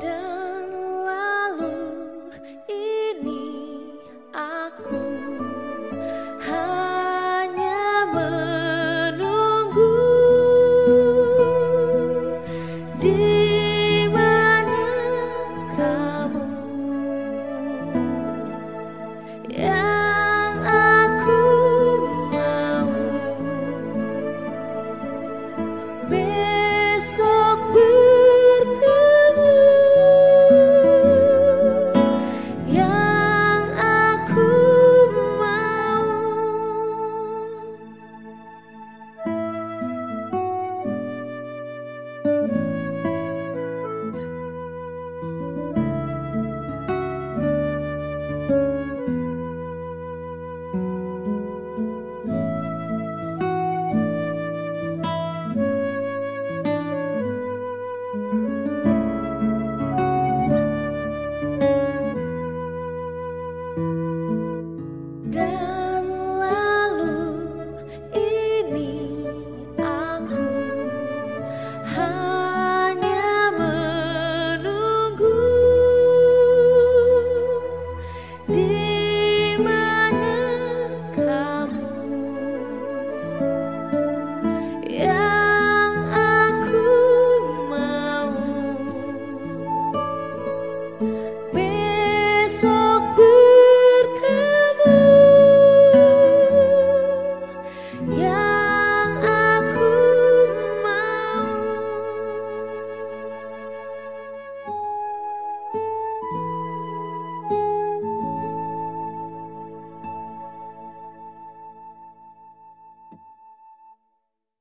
down.